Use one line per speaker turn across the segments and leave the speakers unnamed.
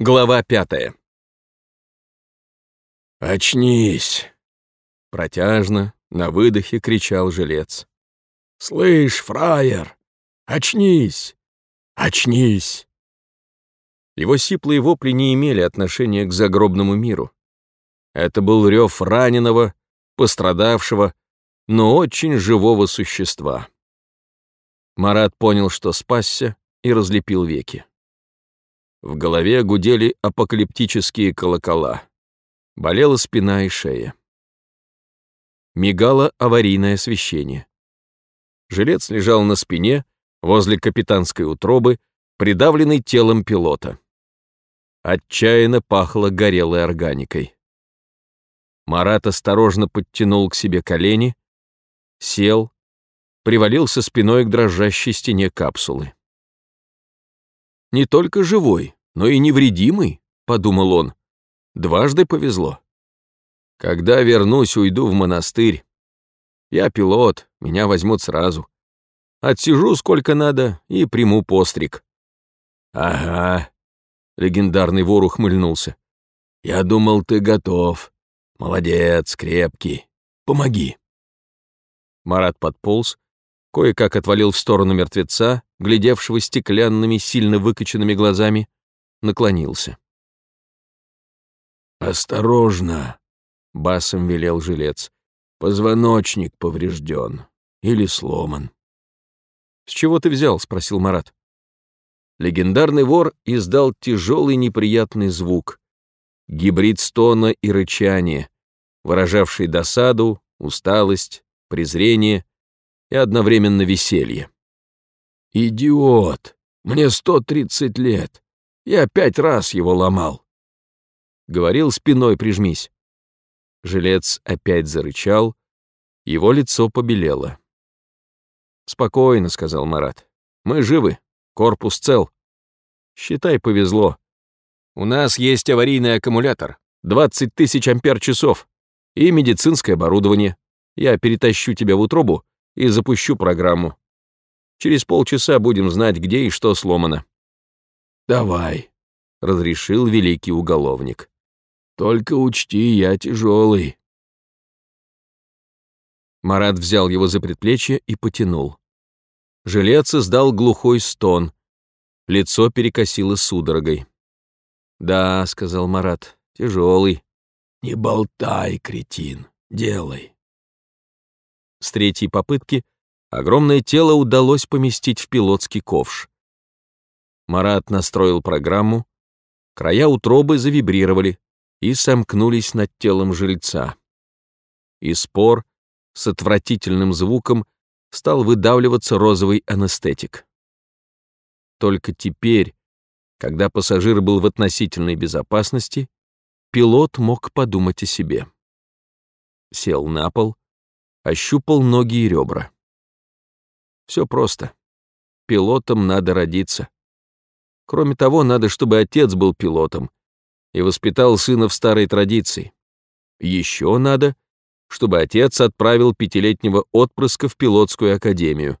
Глава пятая.
«Очнись!»
Протяжно, на выдохе кричал жилец.
«Слышь, фраер, очнись! Очнись!»
Его сиплые вопли не имели отношения к загробному миру. Это был рев раненого, пострадавшего, но очень живого существа. Марат понял, что спасся, и разлепил веки. В голове гудели апокалиптические колокола. Болела спина и шея. Мигало аварийное освещение. Жилец лежал на спине, возле капитанской утробы, придавленный телом пилота. Отчаянно пахло горелой органикой. Марат осторожно подтянул к себе колени, сел, привалился спиной к дрожащей стене капсулы. Не только живой, но и невредимый, подумал он. Дважды повезло. Когда вернусь, уйду в монастырь. Я пилот, меня возьмут сразу. Отсижу сколько надо и приму постриг.
Ага, легендарный вор ухмыльнулся. Я думал, ты готов. Молодец, крепкий. Помоги.
Марат подполз, кое-как отвалил в сторону мертвеца, глядевшего стеклянными, сильно выкоченными глазами, наклонился.
«Осторожно!» — басом велел жилец. «Позвоночник поврежден или сломан».
«С чего ты взял?» — спросил Марат. Легендарный вор издал тяжелый неприятный звук. Гибрид стона и рычания, выражавший досаду, усталость, презрение и одновременно веселье.
«Идиот! Мне сто тридцать лет. Я пять раз его ломал».
Говорил спиной прижмись. Жилец опять зарычал, его лицо побелело. «Спокойно», — сказал Марат. «Мы живы, корпус цел. Считай, повезло. У нас есть аварийный аккумулятор, 20 тысяч ампер-часов и медицинское оборудование. Я перетащу тебя в утробу и запущу программу. Через полчаса будем знать, где и что сломано».
«Давай», —
разрешил великий уголовник.
«Только учти, я тяжелый».
Марат взял его за предплечье и потянул. Жилец издал глухой стон. Лицо перекосило судорогой. «Да», — сказал Марат, — «тяжелый».
«Не болтай, кретин, делай».
С третьей попытки огромное тело удалось поместить в пилотский ковш. Марат настроил программу, края утробы завибрировали и сомкнулись над телом жильца. И спор с отвратительным звуком стал выдавливаться розовый анестетик. Только теперь, когда пассажир был в относительной безопасности, пилот мог подумать о себе. Сел на пол, ощупал ноги и ребра. Все просто. Пилотом надо родиться. Кроме того, надо, чтобы отец был пилотом и воспитал сына в старой традиции. Еще надо, чтобы отец отправил пятилетнего отпрыска в пилотскую академию,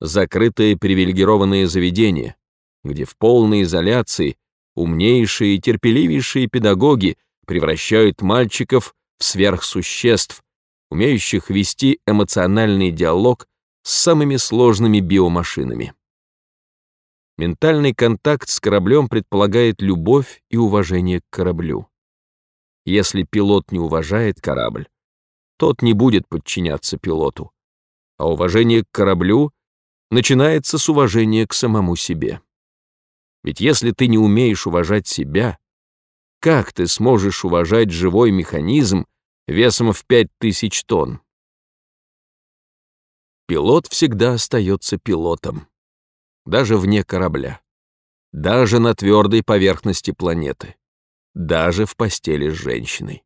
закрытое привилегированное заведение, где в полной изоляции умнейшие и терпеливейшие педагоги превращают мальчиков в сверхсуществ, умеющих вести эмоциональный диалог с самыми сложными биомашинами. Ментальный контакт с кораблем предполагает любовь и уважение к кораблю. Если пилот не уважает корабль, тот не будет подчиняться пилоту, а уважение к кораблю начинается с уважения к самому себе. Ведь если ты не умеешь уважать себя, как ты сможешь уважать живой механизм весом в 5000 тонн? Пилот всегда остается пилотом, даже вне корабля, даже на твердой поверхности планеты, даже в постели с женщиной.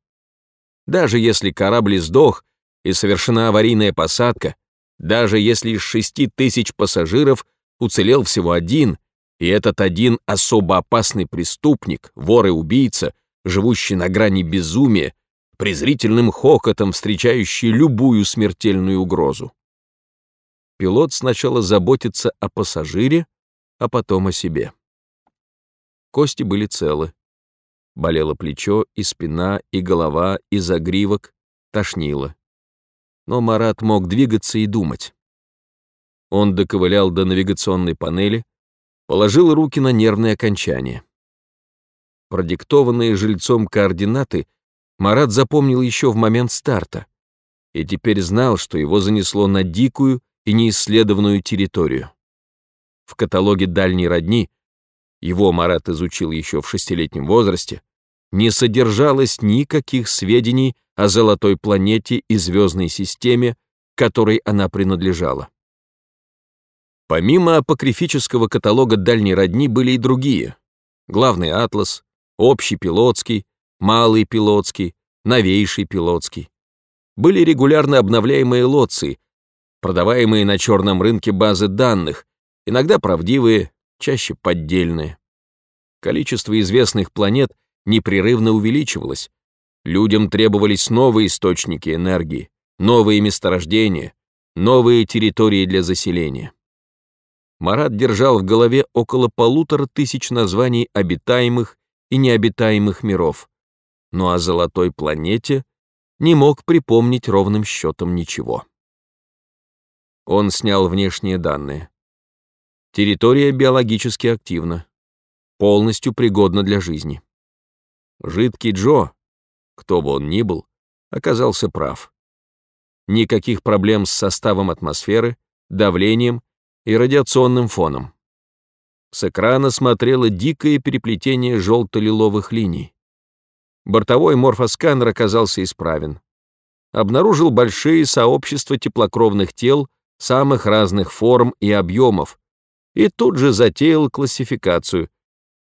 Даже если корабль сдох и совершена аварийная посадка, даже если из шести тысяч пассажиров уцелел всего один, и этот один особо опасный преступник, вор и убийца, живущий на грани безумия, презрительным хохотом встречающий любую смертельную угрозу пилот сначала заботится о пассажире, а потом о себе. Кости были целы. Болело плечо, и спина, и голова, и загривок, тошнило. Но Марат мог двигаться и думать. Он доковылял до навигационной панели, положил руки на нервные окончания. Продиктованные жильцом координаты Марат запомнил еще в момент старта и теперь знал, что его занесло на дикую и неисследованную территорию. В каталоге дальней родни, его Марат изучил еще в шестилетнем возрасте, не содержалось никаких сведений о золотой планете и звездной системе, которой она принадлежала. Помимо апокрифического каталога дальней родни были и другие. Главный атлас, общий пилотский, малый пилотский, новейший пилотский. Были регулярно обновляемые лоции, продаваемые на черном рынке базы данных, иногда правдивые, чаще поддельные. Количество известных планет непрерывно увеличивалось. Людям требовались новые источники энергии, новые месторождения, новые территории для заселения. Марат держал в голове около полутора тысяч названий обитаемых и необитаемых миров, но о золотой планете не мог припомнить ровным счетом ничего. Он снял внешние данные. Территория биологически активна, полностью пригодна для жизни. Жидкий Джо, кто бы он ни был, оказался прав. Никаких проблем с составом атмосферы, давлением и радиационным фоном. С экрана смотрело дикое переплетение желто-лиловых линий. Бортовой морфосканер оказался исправен. Обнаружил большие сообщества теплокровных тел самых разных форм и объемов и тут же затеял классификацию.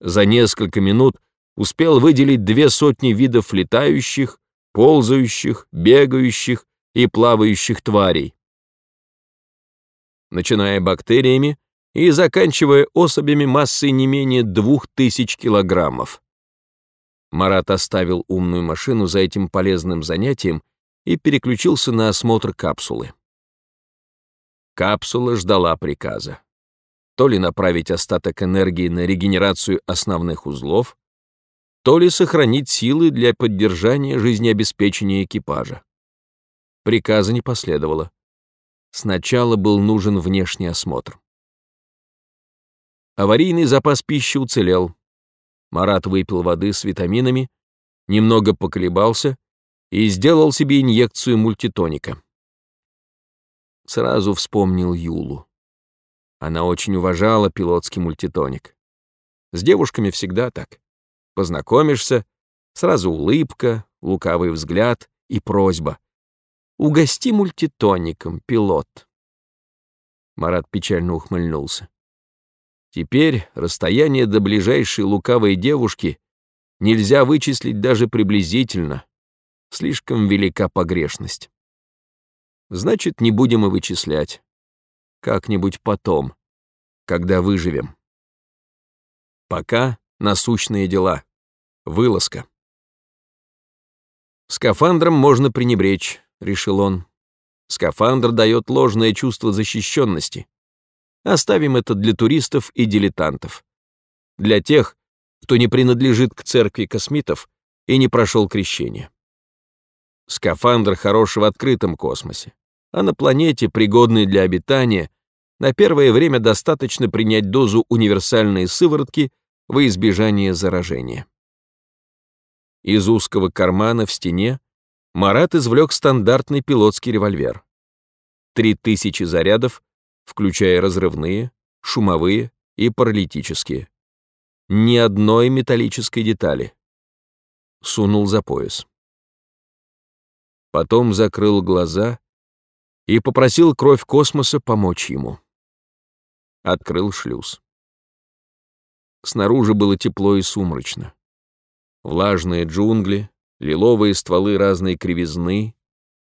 За несколько минут успел выделить две сотни видов летающих, ползающих, бегающих и плавающих тварей начиная бактериями и заканчивая особями массой не менее двух тысяч килограммов. Марат оставил умную машину за этим полезным занятием и переключился на осмотр капсулы. Капсула ждала приказа. То ли направить остаток энергии на регенерацию основных узлов, то ли сохранить силы для поддержания жизнеобеспечения экипажа. Приказа не последовало. Сначала был нужен внешний осмотр. Аварийный запас пищи уцелел. Марат выпил воды с витаминами, немного поколебался и сделал себе инъекцию мультитоника. Сразу вспомнил Юлу. Она очень уважала пилотский мультитоник. С девушками всегда так. Познакомишься, сразу улыбка, лукавый взгляд и просьба. Угости мультитоником, пилот. Марат печально ухмыльнулся. Теперь расстояние до ближайшей лукавой девушки нельзя вычислить даже приблизительно. Слишком велика погрешность. Значит, не будем и вычислять. Как-нибудь потом, когда выживем. Пока насущные дела. Вылазка. Скафандром можно пренебречь решил он. Скафандр дает ложное чувство защищенности. Оставим это для туристов и дилетантов. Для тех, кто не принадлежит к церкви космитов и не прошел крещение. Скафандр хорош в открытом космосе, а на планете, пригодной для обитания, на первое время достаточно принять дозу универсальной сыворотки во избежание заражения. Из узкого кармана в стене Марат извлек стандартный пилотский револьвер. Три тысячи зарядов, включая разрывные, шумовые и паралитические. Ни одной металлической детали. Сунул за пояс. Потом закрыл глаза и попросил кровь космоса помочь ему. Открыл шлюз. Снаружи было тепло и сумрачно. Влажные джунгли, лиловые стволы разной кривизны,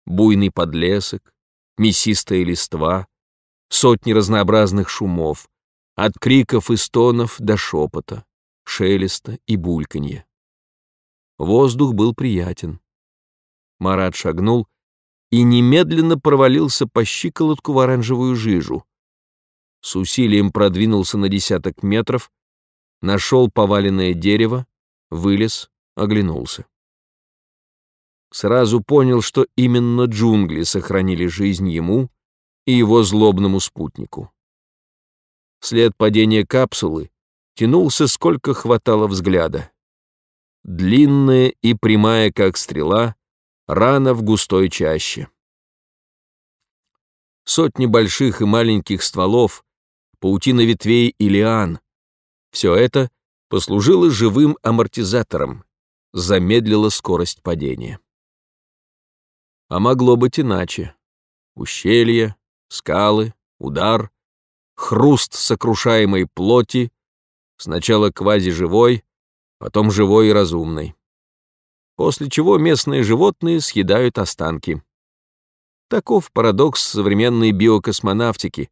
буйный подлесок, мясистая листва, сотни разнообразных шумов, от криков и стонов до шепота, шелеста и бульканья. Воздух был приятен. Марат шагнул и немедленно провалился по щиколотку в оранжевую жижу. С усилием продвинулся на десяток метров, нашел поваленное дерево, вылез, оглянулся. Сразу понял, что именно джунгли сохранили жизнь ему и его злобному спутнику. След падения капсулы тянулся, сколько хватало взгляда. Длинная и прямая, как стрела, рана в густой чаще. Сотни больших и маленьких стволов, паутина ветвей и лиан — все это послужило живым амортизатором, замедлило скорость падения. А могло быть иначе. Ущелье, скалы, удар, хруст сокрушаемой плоти, сначала квазиживой, потом живой и разумной. После чего местные животные съедают останки. Таков парадокс современной биокосмонавтики,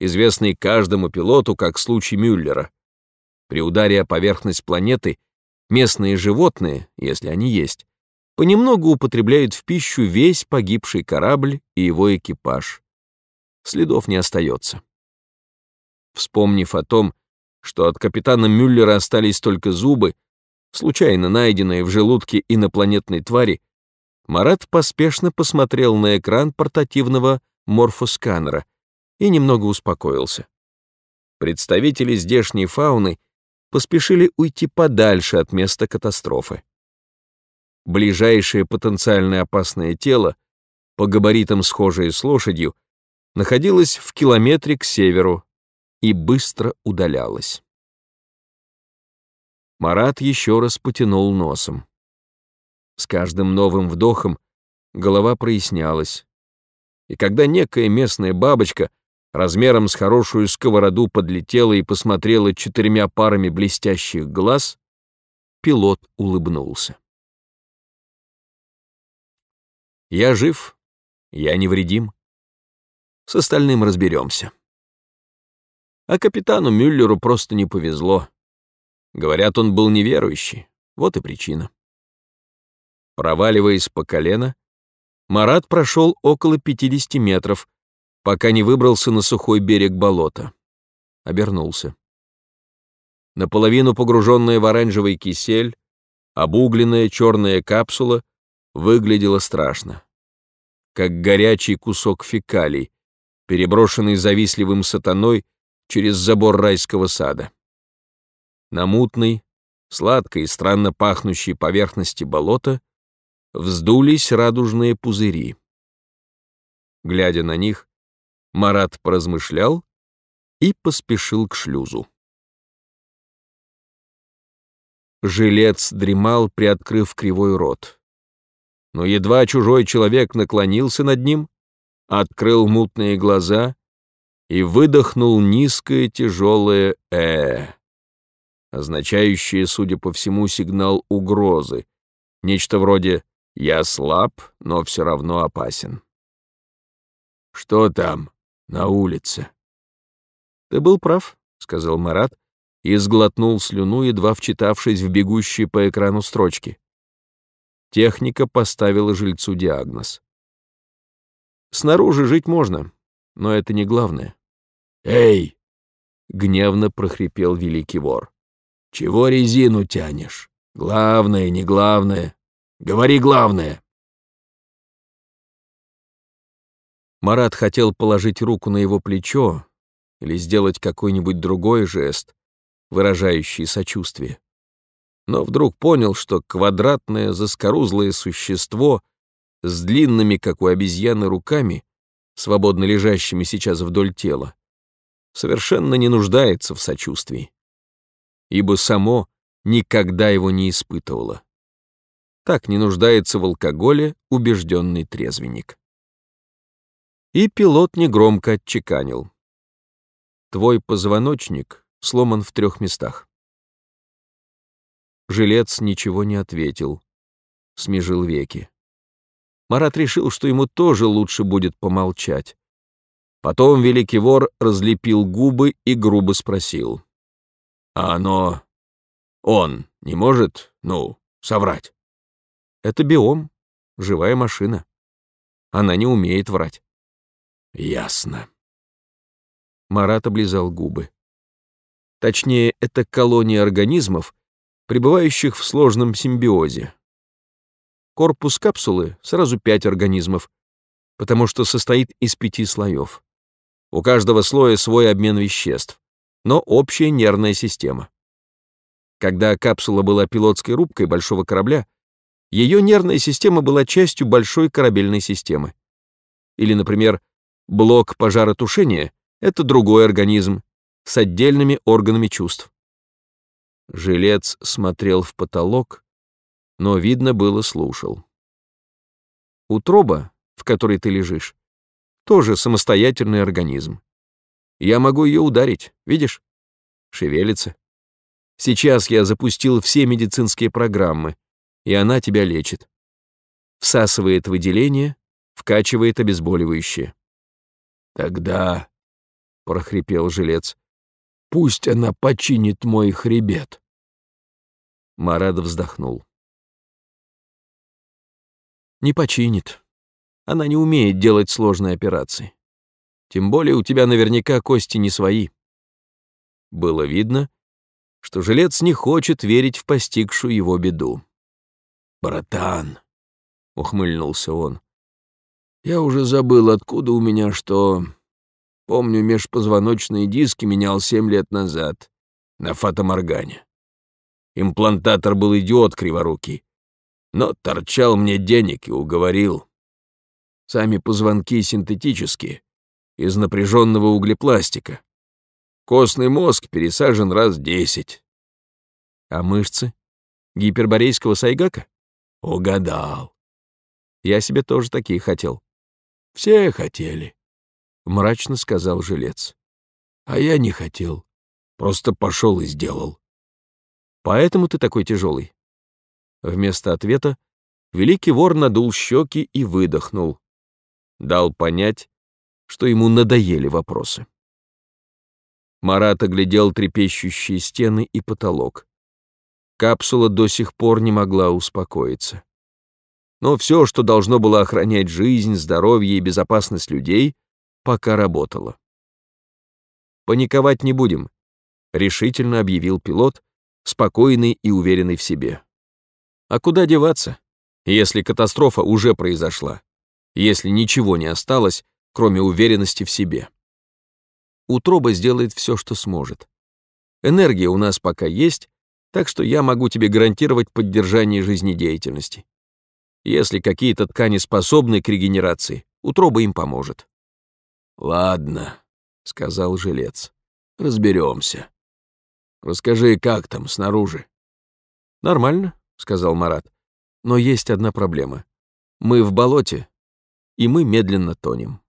известный каждому пилоту как случай Мюллера. При ударе о поверхность планеты местные животные, если они есть, понемногу употребляют в пищу весь погибший корабль и его экипаж. Следов не остается. Вспомнив о том, что от капитана Мюллера остались только зубы, случайно найденные в желудке инопланетной твари, Марат поспешно посмотрел на экран портативного морфосканера и немного успокоился. Представители здешней фауны поспешили уйти подальше от места катастрофы. Ближайшее потенциально опасное тело, по габаритам схожее с лошадью, находилось в километре к северу и быстро удалялось. Марат еще раз потянул носом. С каждым новым вдохом голова прояснялась. И когда некая местная бабочка размером с хорошую сковороду подлетела и посмотрела четырьмя парами блестящих глаз, пилот улыбнулся. «Я жив, я невредим. С остальным разберемся». А капитану Мюллеру просто не повезло. Говорят, он был неверующий. Вот и причина. Проваливаясь по колено, Марат прошел около 50 метров, пока не выбрался на сухой берег болота. Обернулся. Наполовину погруженная в оранжевый кисель, обугленная черная капсула выглядела страшно. Как горячий кусок фекалий, переброшенный завистливым сатаной через забор райского сада. На мутной, сладкой и странно пахнущей поверхности болота вздулись радужные пузыри. Глядя на них, Марат поразмышлял и поспешил к шлюзу. Жилец дремал, приоткрыв кривой рот. Но едва чужой человек наклонился над ним, открыл мутные глаза и выдохнул низкое тяжелое «э», означающее, судя по всему, сигнал угрозы, нечто вроде «я слаб, но все равно опасен». «Что там, на улице?» «Ты был прав», — сказал Марат и сглотнул слюну, едва вчитавшись в бегущие по экрану строчки. Техника поставила жильцу диагноз. «Снаружи жить можно, но это не главное».
«Эй!»
— гневно прохрипел великий вор.
«Чего резину тянешь? Главное, не главное. Говори главное!»
Марат хотел положить руку на его плечо или сделать какой-нибудь другой жест, выражающий сочувствие. Но вдруг понял, что квадратное заскорузлое существо с длинными, как у обезьяны, руками, свободно лежащими сейчас вдоль тела, совершенно не нуждается в сочувствии, ибо само никогда его не испытывало. Так не нуждается в алкоголе убежденный трезвенник. И пилот негромко отчеканил. Твой позвоночник сломан в трех местах. Жилец ничего не ответил, смежил веки. Марат решил, что ему тоже лучше будет помолчать. Потом великий вор разлепил губы и грубо спросил.
«А оно... он не может, ну, соврать?»
«Это биом, живая машина. Она не умеет врать».
«Ясно».
Марат облизал губы. Точнее, это колония организмов, пребывающих в сложном симбиозе. Корпус капсулы — сразу пять организмов, потому что состоит из пяти слоев. У каждого слоя свой обмен веществ, но общая нервная система. Когда капсула была пилотской рубкой большого корабля, ее нервная система была частью большой корабельной системы. Или, например, блок пожаротушения — это другой организм с отдельными органами чувств. Жилец смотрел в потолок, но, видно было, слушал. Утроба, в которой ты лежишь, тоже самостоятельный организм. Я могу ее ударить, видишь? Шевелится. Сейчас я запустил все медицинские программы, и она тебя лечит. Всасывает выделение, вкачивает обезболивающее.
Тогда, — прохрипел жилец, — пусть она починит мой хребет.
Марат вздохнул. Не починит. Она не умеет делать сложные операции. Тем более у тебя наверняка кости не свои. Было видно, что жилец не хочет верить в постигшую его беду.
«Братан», — ухмыльнулся он, — «я уже забыл, откуда у меня что. Помню, межпозвоночные диски менял семь лет назад на фатоморгане. Имплантатор был идиот криворукий, но торчал мне денег и уговорил. Сами позвонки синтетические, из напряженного углепластика. Костный мозг пересажен раз десять.
А мышцы? Гиперборейского сайгака?
Угадал.
Я себе тоже такие хотел.
Все хотели,
мрачно сказал жилец.
А я не хотел. Просто пошел и сделал.
Поэтому ты такой тяжелый. Вместо ответа великий вор надул щеки и выдохнул. Дал понять, что ему надоели вопросы. Марат оглядел трепещущие стены и потолок. Капсула до сих пор не могла успокоиться. Но все, что должно было охранять жизнь, здоровье и безопасность людей, пока работало. «Паниковать не будем», — решительно объявил пилот, спокойный и уверенный в себе. «А куда деваться, если катастрофа уже произошла, если ничего не осталось, кроме уверенности в себе?» Утроба сделает все, что сможет. Энергия у нас пока есть, так что я могу тебе гарантировать поддержание жизнедеятельности. Если какие-то ткани способны к регенерации, утроба им поможет.
«Ладно», — сказал жилец, — «разберемся. Расскажи, как там снаружи?»
«Нормально», — сказал Марат, — «но есть одна проблема. Мы в болоте, и мы медленно тонем».